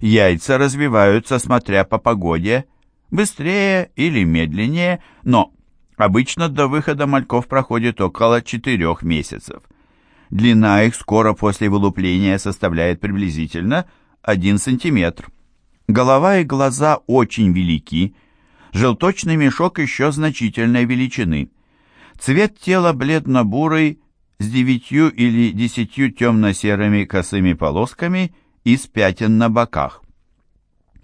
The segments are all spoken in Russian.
яйца развиваются, смотря по погоде, быстрее или медленнее, но обычно до выхода мальков проходит около 4 месяцев. Длина их скоро после вылупления составляет приблизительно 1 сантиметр. Голова и глаза очень велики, желточный мешок еще значительной величины. Цвет тела бледно-бурый, с девятью или десятью темно-серыми косыми полосками и с пятен на боках.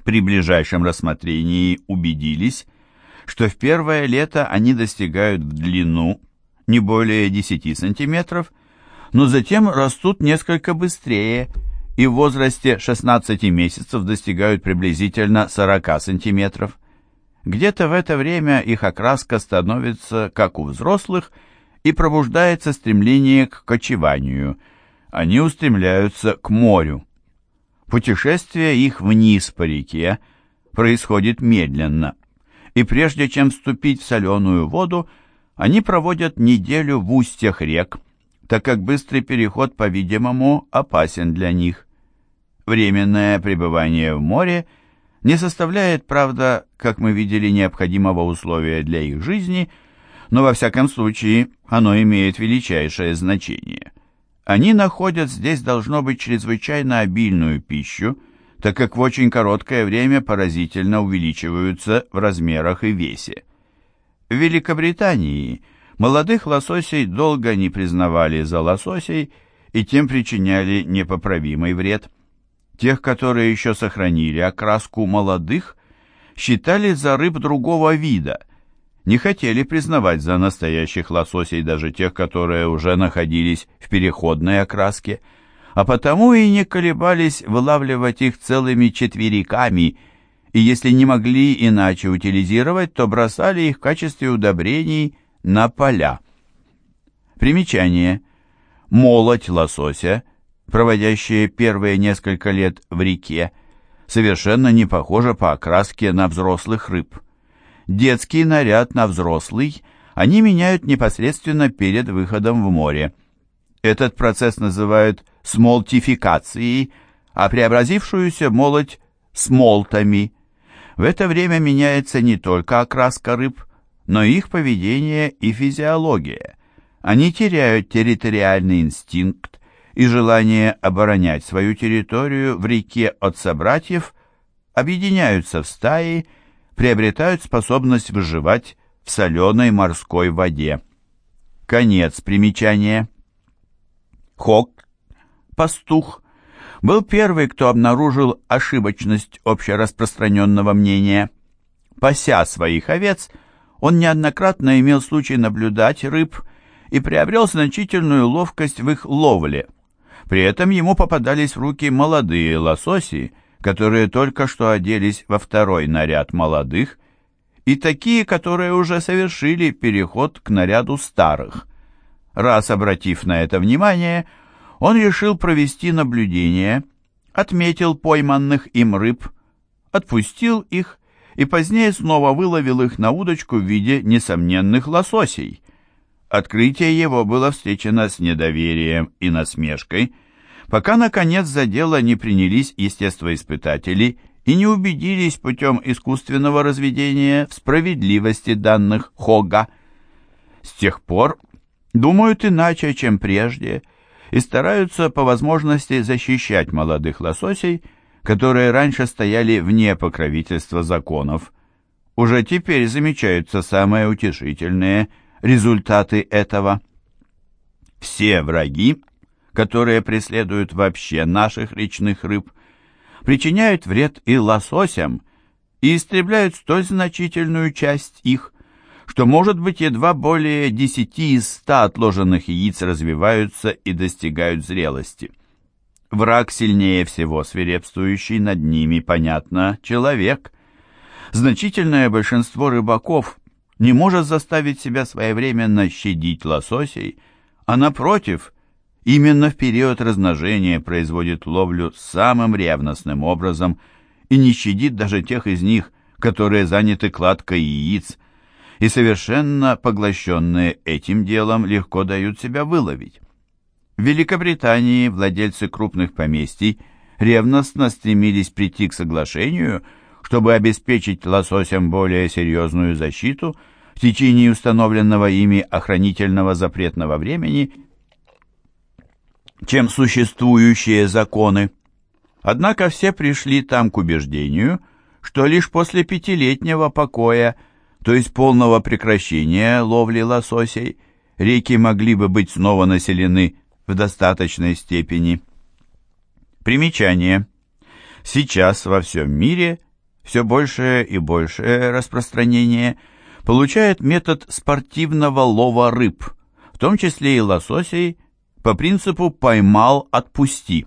При ближайшем рассмотрении убедились, что в первое лето они достигают в длину не более 10 сантиметров, но затем растут несколько быстрее и в возрасте 16 месяцев достигают приблизительно 40 сантиметров. Где-то в это время их окраска становится, как у взрослых, и пробуждается стремление к кочеванию. Они устремляются к морю. Путешествие их вниз по реке происходит медленно, и прежде чем вступить в соленую воду, они проводят неделю в устьях рек, так как быстрый переход, по-видимому, опасен для них. Временное пребывание в море не составляет, правда, как мы видели, необходимого условия для их жизни, но во всяком случае оно имеет величайшее значение. Они находят здесь должно быть чрезвычайно обильную пищу, так как в очень короткое время поразительно увеличиваются в размерах и весе. В Великобритании молодых лососей долго не признавали за лососей и тем причиняли непоправимый вред. Тех, которые еще сохранили окраску молодых, считали за рыб другого вида – не хотели признавать за настоящих лососей даже тех, которые уже находились в переходной окраске, а потому и не колебались вылавливать их целыми четвериками, и если не могли иначе утилизировать, то бросали их в качестве удобрений на поля. Примечание. Молоть лосося, проводящая первые несколько лет в реке, совершенно не похожа по окраске на взрослых рыб. Детский наряд на взрослый они меняют непосредственно перед выходом в море. Этот процесс называют смолтификацией, а преобразившуюся молоть – смолтами. В это время меняется не только окраска рыб, но и их поведение и физиология. Они теряют территориальный инстинкт и желание оборонять свою территорию в реке от собратьев, объединяются в стаи приобретают способность выживать в соленой морской воде. Конец примечания. Хок, пастух, был первый, кто обнаружил ошибочность общераспространенного мнения. Пася своих овец, он неоднократно имел случай наблюдать рыб и приобрел значительную ловкость в их ловле. При этом ему попадались в руки молодые лососи, которые только что оделись во второй наряд молодых, и такие, которые уже совершили переход к наряду старых. Раз обратив на это внимание, он решил провести наблюдение, отметил пойманных им рыб, отпустил их и позднее снова выловил их на удочку в виде несомненных лососей. Открытие его было встречено с недоверием и насмешкой – пока, наконец, за дело не принялись естествоиспытатели и не убедились путем искусственного разведения в справедливости данных Хога. С тех пор думают иначе, чем прежде, и стараются по возможности защищать молодых лососей, которые раньше стояли вне покровительства законов. Уже теперь замечаются самые утешительные результаты этого. Все враги которые преследуют вообще наших речных рыб, причиняют вред и лососям и истребляют столь значительную часть их, что, может быть, едва более 10 из 100 отложенных яиц развиваются и достигают зрелости. Враг сильнее всего свирепствующий над ними, понятно, человек. Значительное большинство рыбаков не может заставить себя своевременно щадить лососей, а напротив, именно в период размножения производит ловлю самым ревностным образом и не щадит даже тех из них, которые заняты кладкой яиц, и совершенно поглощенные этим делом легко дают себя выловить. В Великобритании владельцы крупных поместий ревностно стремились прийти к соглашению, чтобы обеспечить лососям более серьезную защиту в течение установленного ими охранительного запретного времени, чем существующие законы. Однако все пришли там к убеждению, что лишь после пятилетнего покоя, то есть полного прекращения ловли лососей, реки могли бы быть снова населены в достаточной степени. Примечание. Сейчас во всем мире все большее и большее распространение получает метод спортивного лова рыб, в том числе и лососей, по принципу «поймал, отпусти».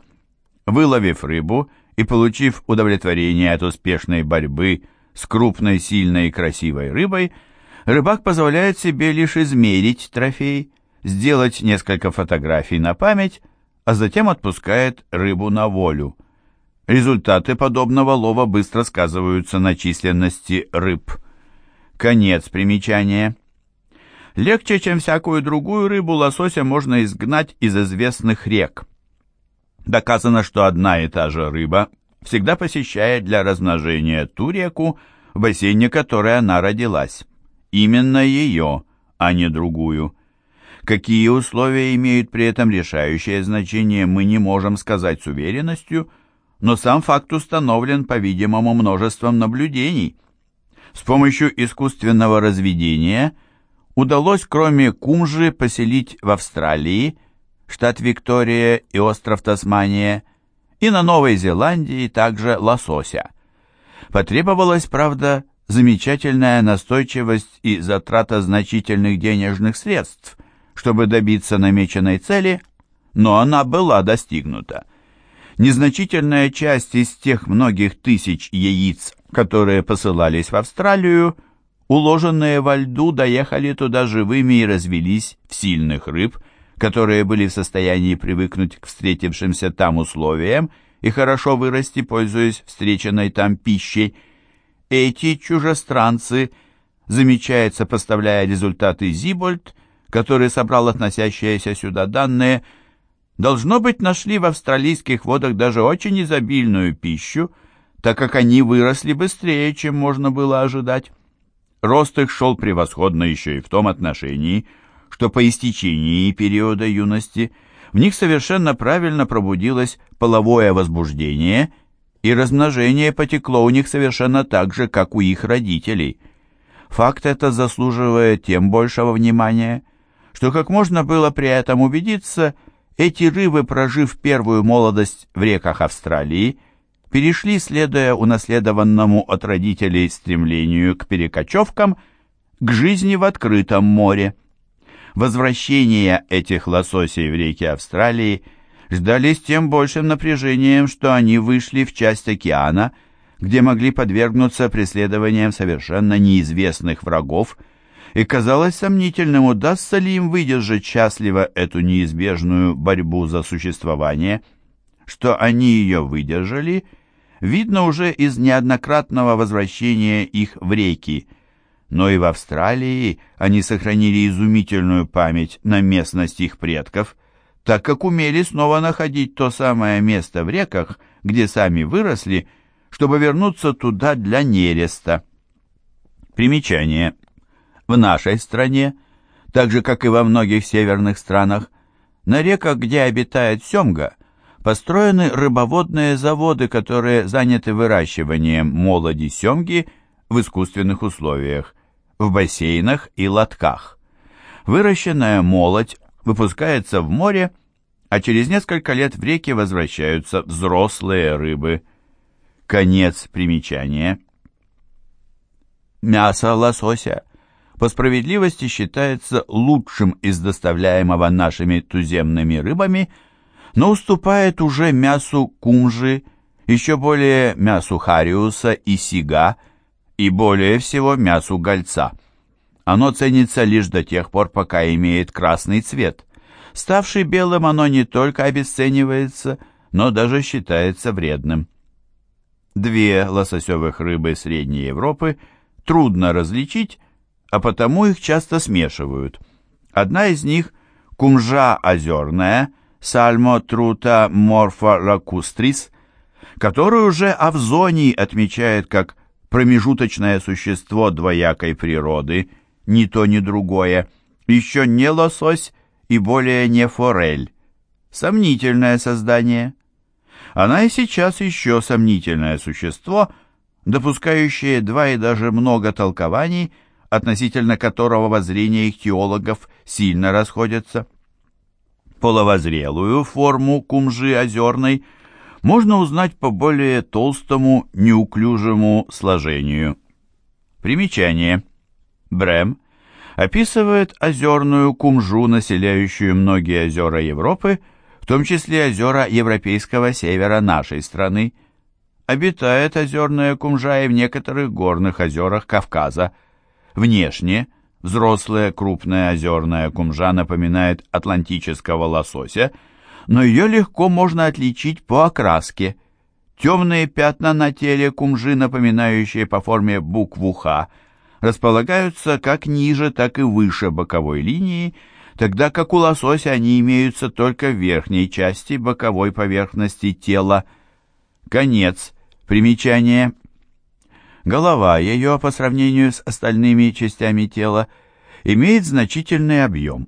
Выловив рыбу и получив удовлетворение от успешной борьбы с крупной, сильной и красивой рыбой, рыбак позволяет себе лишь измерить трофей, сделать несколько фотографий на память, а затем отпускает рыбу на волю. Результаты подобного лова быстро сказываются на численности рыб. Конец примечания. Легче, чем всякую другую рыбу, лосося можно изгнать из известных рек. Доказано, что одна и та же рыба всегда посещает для размножения ту реку, в бассейне которой она родилась. Именно ее, а не другую. Какие условия имеют при этом решающее значение, мы не можем сказать с уверенностью, но сам факт установлен, по-видимому, множеством наблюдений. С помощью искусственного разведения удалось, кроме кумжи, поселить в Австралии, штат Виктория и остров Тасмания, и на Новой Зеландии также лосося. Потребовалась, правда, замечательная настойчивость и затрата значительных денежных средств – чтобы добиться намеченной цели, но она была достигнута. Незначительная часть из тех многих тысяч яиц, которые посылались в Австралию, уложенные во льду, доехали туда живыми и развелись в сильных рыб, которые были в состоянии привыкнуть к встретившимся там условиям и хорошо вырасти, пользуясь встреченной там пищей. Эти чужестранцы, замечается, поставляя результаты Зибольд, который собрал относящиеся сюда данные, должно быть, нашли в австралийских водах даже очень изобильную пищу, так как они выросли быстрее, чем можно было ожидать. Рост их шел превосходно еще и в том отношении, что по истечении периода юности в них совершенно правильно пробудилось половое возбуждение, и размножение потекло у них совершенно так же, как у их родителей. Факт это заслуживает тем большего внимания – что, как можно было при этом убедиться, эти рыбы, прожив первую молодость в реках Австралии, перешли, следуя унаследованному от родителей стремлению к перекочевкам, к жизни в открытом море. Возвращение этих лососей в реки Австралии ждали с тем большим напряжением, что они вышли в часть океана, где могли подвергнуться преследованиям совершенно неизвестных врагов, и казалось сомнительным, удастся ли им выдержать счастливо эту неизбежную борьбу за существование. Что они ее выдержали, видно уже из неоднократного возвращения их в реки, но и в Австралии они сохранили изумительную память на местность их предков, так как умели снова находить то самое место в реках, где сами выросли, чтобы вернуться туда для нереста. Примечание – в нашей стране, так же, как и во многих северных странах, на реках, где обитает семга, построены рыбоводные заводы, которые заняты выращиванием молоди семги в искусственных условиях, в бассейнах и лотках. Выращенная молодь выпускается в море, а через несколько лет в реки возвращаются взрослые рыбы. Конец примечания. Мясо лосося по справедливости считается лучшим из доставляемого нашими туземными рыбами, но уступает уже мясу кумжи, еще более мясу хариуса и сига, и более всего мясу гольца. Оно ценится лишь до тех пор, пока имеет красный цвет. Ставший белым, оно не только обесценивается, но даже считается вредным. Две лососевых рыбы Средней Европы трудно различить, а потому их часто смешивают. Одна из них – кумжа озерная, сальмо трута морфа лакустрис, которую уже Авзоний отмечает как промежуточное существо двоякой природы, ни то ни другое, еще не лосось и более не форель. Сомнительное создание. Она и сейчас еще сомнительное существо, допускающее два и даже много толкований, относительно которого воззрения их сильно расходятся. Половозрелую форму кумжи озерной можно узнать по более толстому, неуклюжему сложению. Примечание. Брэм описывает озерную кумжу, населяющую многие озера Европы, в том числе озера европейского севера нашей страны. Обитает озерная кумжа и в некоторых горных озерах Кавказа. Внешне взрослая крупная озерная кумжа напоминает атлантического лосося, но ее легко можно отличить по окраске. Темные пятна на теле кумжи, напоминающие по форме букву «Х», располагаются как ниже, так и выше боковой линии, тогда как у лосося они имеются только в верхней части боковой поверхности тела. Конец. Примечание. Голова ее, по сравнению с остальными частями тела, имеет значительный объем.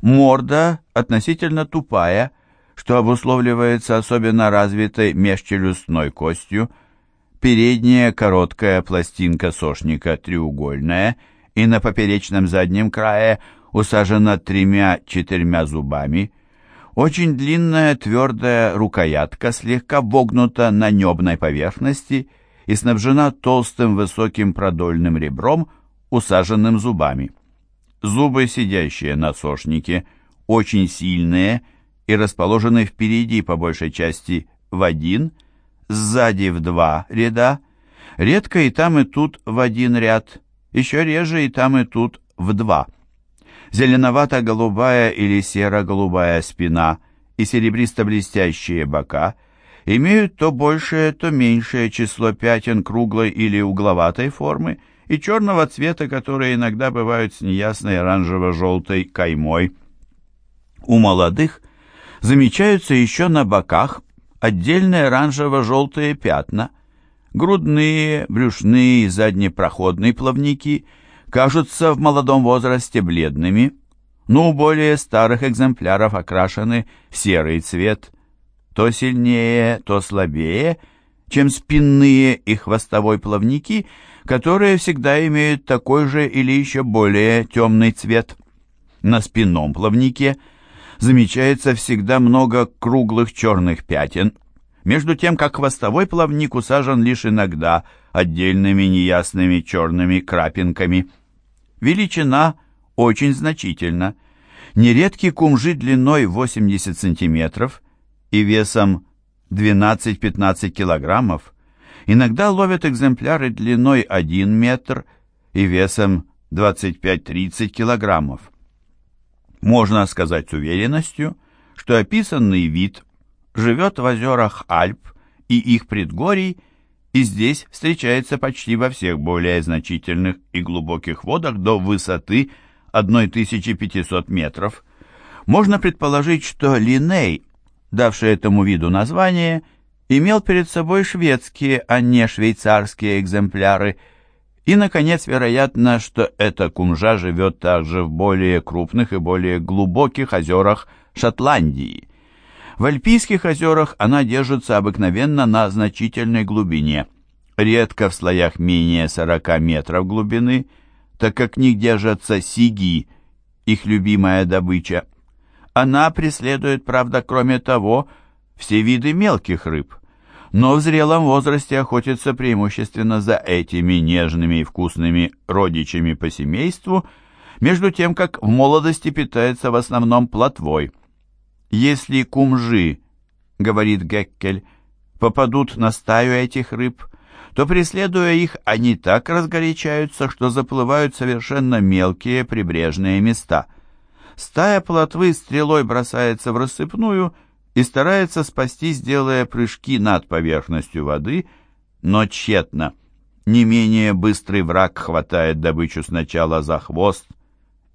Морда относительно тупая, что обусловливается особенно развитой межчелюстной костью, передняя короткая пластинка сошника треугольная и на поперечном заднем крае усажена тремя-четырьмя зубами, очень длинная твердая рукоятка слегка вогнута на небной поверхности и снабжена толстым высоким продольным ребром, усаженным зубами. Зубы, сидящие на сошнике, очень сильные и расположены впереди по большей части в один – сзади в два ряда, редко и там и тут в один ряд, еще реже и там и тут в два. Зеленовато-голубая или серо-голубая спина и серебристо-блестящие бока имеют то большее, то меньшее число пятен круглой или угловатой формы и черного цвета, которые иногда бывают с неясной оранжево-желтой каймой. У молодых замечаются еще на боках отдельные оранжево-желтые пятна, грудные, брюшные и заднепроходные плавники кажутся в молодом возрасте бледными, но у более старых экземпляров окрашены в серый цвет, то сильнее, то слабее, чем спинные и хвостовой плавники, которые всегда имеют такой же или еще более темный цвет. На спинном плавнике – замечается всегда много круглых черных пятен, между тем как хвостовой плавник усажен лишь иногда отдельными неясными черными крапинками. Величина очень значительна. Нередки кумжи длиной 80 сантиметров и весом 12-15 килограммов. Иногда ловят экземпляры длиной 1 метр и весом 25-30 килограммов. Можно сказать с уверенностью, что описанный вид живет в озерах Альп и их предгорий, и здесь встречается почти во всех более значительных и глубоких водах до высоты 1500 метров. Можно предположить, что Линей, давший этому виду название, имел перед собой шведские, а не швейцарские экземпляры – и, наконец, вероятно, что эта кумжа живет также в более крупных и более глубоких озерах Шотландии. В Альпийских озерах она держится обыкновенно на значительной глубине, редко в слоях менее 40 метров глубины, так как в них держатся сиги, их любимая добыча. Она преследует, правда, кроме того, все виды мелких рыб – но в зрелом возрасте охотится преимущественно за этими нежными и вкусными родичами по семейству, между тем как в молодости питается в основном плотвой. Если кумжи, говорит Геккель, попадут на стаю этих рыб, то, преследуя их, они так разгорячаются, что заплывают совершенно мелкие прибрежные места. Стая плотвы стрелой бросается в рассыпную – и старается спастись, делая прыжки над поверхностью воды, но тщетно. Не менее быстрый враг хватает добычу сначала за хвост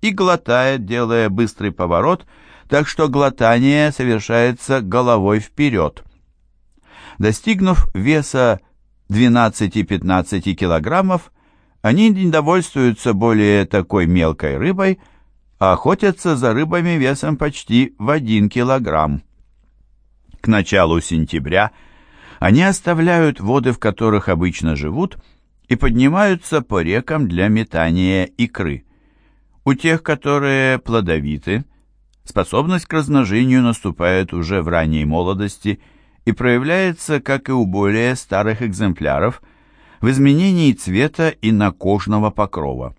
и глотает, делая быстрый поворот, так что глотание совершается головой вперед. Достигнув веса 12-15 килограммов, они не довольствуются более такой мелкой рыбой, охотятся за рыбами весом почти в 1 килограмм. К началу сентября они оставляют воды, в которых обычно живут, и поднимаются по рекам для метания икры. У тех, которые плодовиты, способность к размножению наступает уже в ранней молодости и проявляется, как и у более старых экземпляров, в изменении цвета и накожного покрова.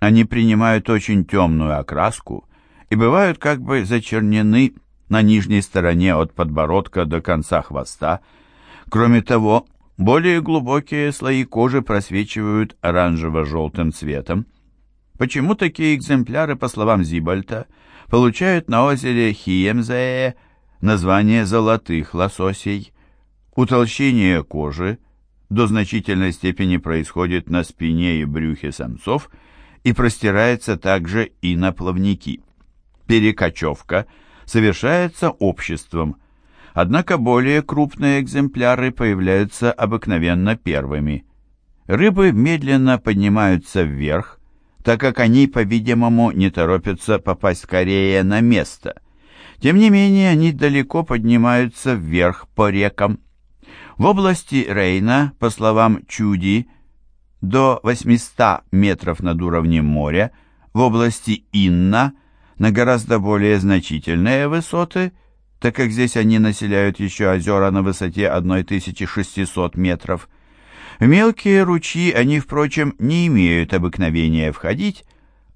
Они принимают очень темную окраску и бывают как бы зачернены на нижней стороне от подбородка до конца хвоста. Кроме того, более глубокие слои кожи просвечивают оранжево-желтым цветом. Почему такие экземпляры, по словам Зибальта, получают на озере Хиемзее название золотых лососей? Утолщение кожи до значительной степени происходит на спине и брюхе самцов и простирается также и на плавники. Перекочевка совершается обществом, однако более крупные экземпляры появляются обыкновенно первыми. Рыбы медленно поднимаются вверх, так как они, по-видимому, не торопятся попасть скорее на место. Тем не менее, они далеко поднимаются вверх по рекам. В области Рейна, по словам Чуди, до 800 метров над уровнем моря, в области Инна на гораздо более значительные высоты, так как здесь они населяют еще озера на высоте 1600 метров, в мелкие ручьи они, впрочем, не имеют обыкновения входить,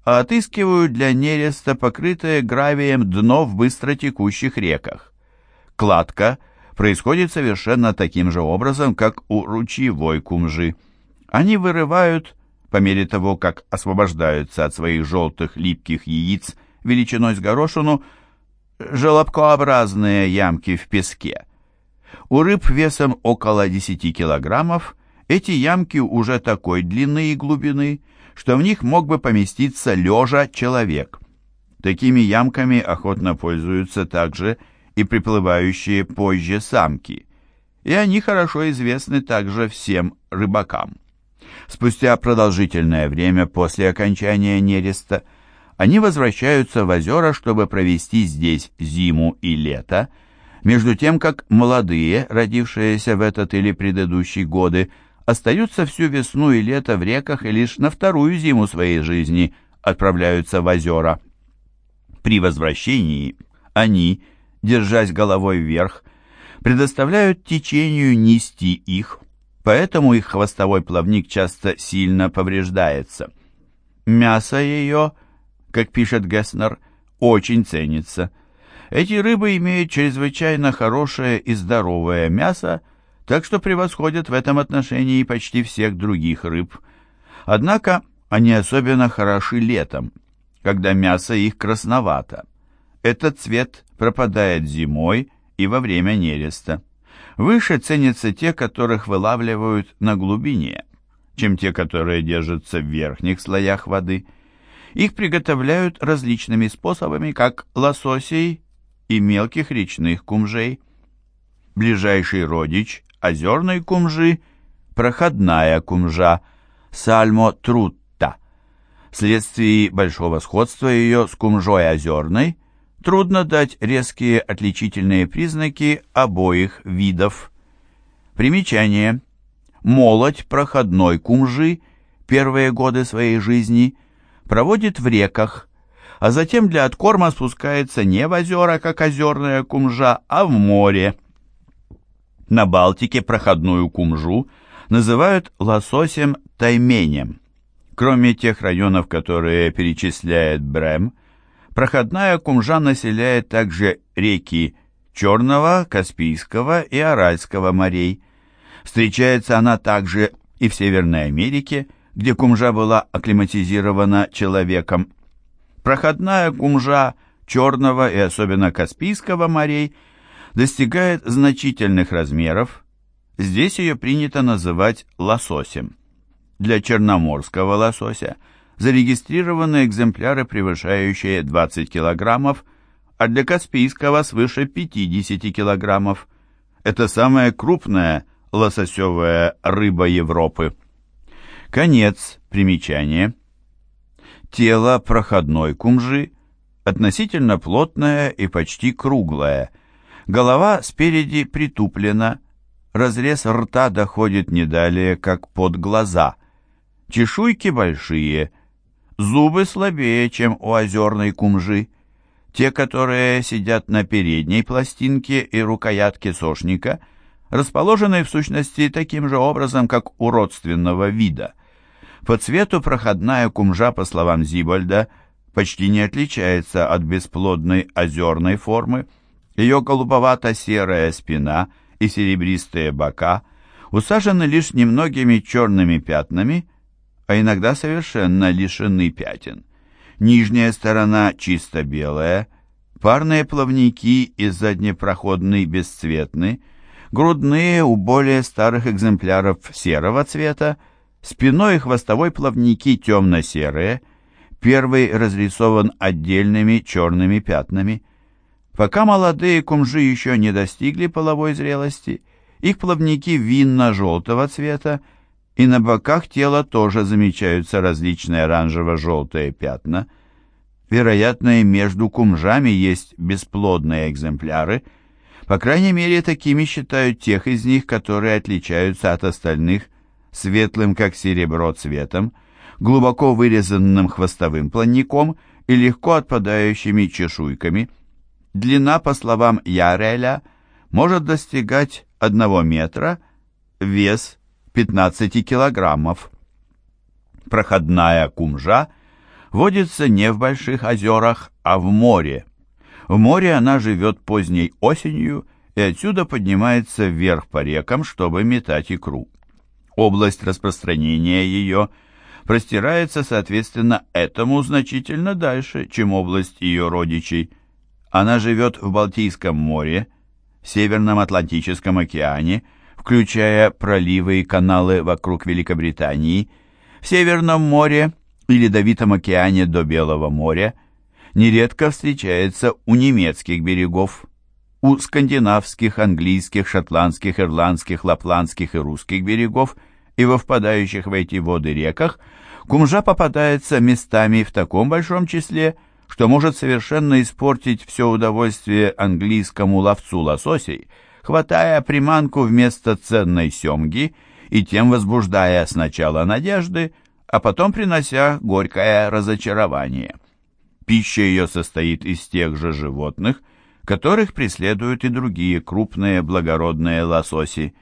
а отыскивают для нереста покрытое гравием дно в быстротекущих реках. Кладка происходит совершенно таким же образом, как у ручьевой кумжи. Они вырывают, по мере того, как освобождаются от своих желтых липких яиц величиной с горошину, желобкообразные ямки в песке. У рыб весом около 10 килограммов эти ямки уже такой длины и глубины, что в них мог бы поместиться лежа человек. Такими ямками охотно пользуются также и приплывающие позже самки, и они хорошо известны также всем рыбакам. Спустя продолжительное время после окончания нереста они возвращаются в озера, чтобы провести здесь зиму и лето, между тем как молодые, родившиеся в этот или предыдущий годы, остаются всю весну и лето в реках и лишь на вторую зиму своей жизни отправляются в озера. При возвращении они, держась головой вверх, предоставляют течению нести их, поэтому их хвостовой плавник часто сильно повреждается. Мясо ее, как пишет Гесснер, очень ценится. Эти рыбы имеют чрезвычайно хорошее и здоровое мясо, так что превосходят в этом отношении почти всех других рыб. Однако они особенно хороши летом, когда мясо их красновато. Этот цвет пропадает зимой и во время нереста. Выше ценятся те, которых вылавливают на глубине, чем те, которые держатся в верхних слоях воды. Их приготовляют различными способами, как лососей и мелких речных кумжей. Ближайший родич озерной кумжи, проходная кумжа, сальмо трутта. Вследствие большого сходства ее с кумжой озерной трудно дать резкие отличительные признаки обоих видов. Примечание. Молоть проходной кумжи первые годы своей жизни проводит в реках, а затем для откорма спускается не в озера, как озерная кумжа, а в море. На Балтике проходную кумжу называют лососем-тайменем. Кроме тех районов, которые перечисляет Брэм, проходная кумжа населяет также реки Черного, Каспийского и Аральского морей. Встречается она также и в Северной Америке, где кумжа была акклиматизирована человеком. Проходная кумжа Черного и особенно Каспийского морей – достигает значительных размеров, здесь ее принято называть лососем. Для черноморского лосося зарегистрированы экземпляры, превышающие 20 килограммов, а для каспийского свыше 50 килограммов. Это самая крупная лососевая рыба Европы. Конец примечания. Тело проходной кумжи относительно плотное и почти круглое. Голова спереди притуплена, разрез рта доходит не далее, как под глаза. Чешуйки большие, зубы слабее, чем у озерной кумжи. Те, которые сидят на передней пластинке и рукоятке сошника, расположены в сущности таким же образом, как у родственного вида. По цвету проходная кумжа, по словам Зибольда, почти не отличается от бесплодной озерной формы. Ее голубовато-серая спина и серебристые бока усажены лишь немногими черными пятнами, а иногда совершенно лишены пятен. Нижняя сторона чисто белая, парные плавники и заднепроходный бесцветны, грудные у более старых экземпляров серого цвета, спиной и хвостовой плавники темно-серые, первый разрисован отдельными черными пятнами. Пока молодые кумжи еще не достигли половой зрелости, их плавники винно-желтого цвета и на боках тела тоже замечаются различные оранжево-желтые пятна. Вероятно, и между кумжами есть бесплодные экземпляры. По крайней мере, такими считают тех из них, которые отличаются от остальных светлым, как серебро, цветом, глубоко вырезанным хвостовым плавником и легко отпадающими чешуйками. Длина, по словам Яреля, может достигать 1 метра, вес 15 килограммов. Проходная кумжа водится не в больших озерах, а в море. В море она живет поздней осенью и отсюда поднимается вверх по рекам, чтобы метать икру. Область распространения ее простирается, соответственно, этому значительно дальше, чем область ее родичей. Она живет в Балтийском море, в Северном Атлантическом океане, включая проливы и каналы вокруг Великобритании, в Северном море и Ледовитом океане до Белого моря, нередко встречается у немецких берегов, у скандинавских, английских, шотландских, ирландских, лапландских и русских берегов и во впадающих в эти воды реках кумжа попадается местами в таком большом числе, что может совершенно испортить все удовольствие английскому ловцу лососей – хватая приманку вместо ценной семги и тем возбуждая сначала надежды, а потом принося горькое разочарование. Пища ее состоит из тех же животных, которых преследуют и другие крупные благородные лососи.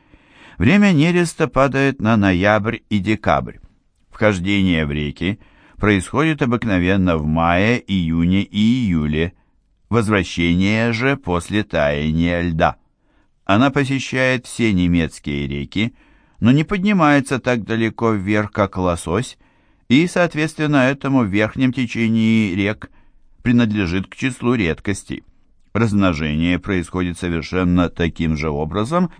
Время нереста падает на ноябрь и декабрь. Вхождение в реки происходит обыкновенно в мае, июне и июле, возвращение же после таяния льда. Она посещает все немецкие реки, но не поднимается так далеко вверх, как лосось, и, соответственно, этому верхнем течении рек принадлежит к числу редкостей. Размножение происходит совершенно таким же образом,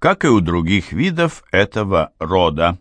как и у других видов этого рода.